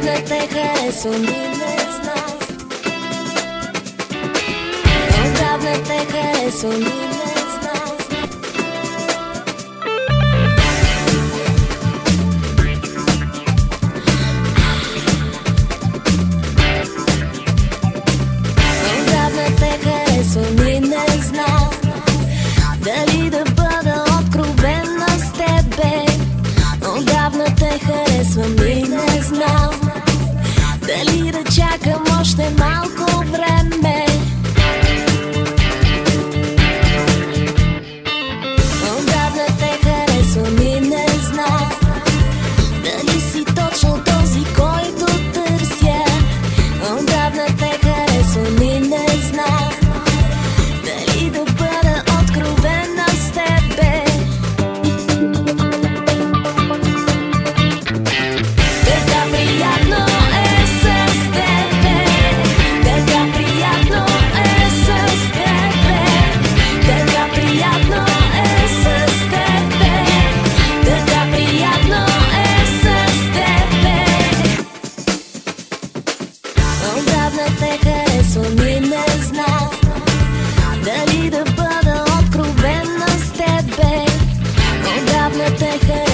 те харесвам и не знам Отдавна те харесвам и не знам Отдавна те харесвам не знам Дали да бъда откровена с тебе? Отдавна те харесвам и не знам чакам още малко време no te dejes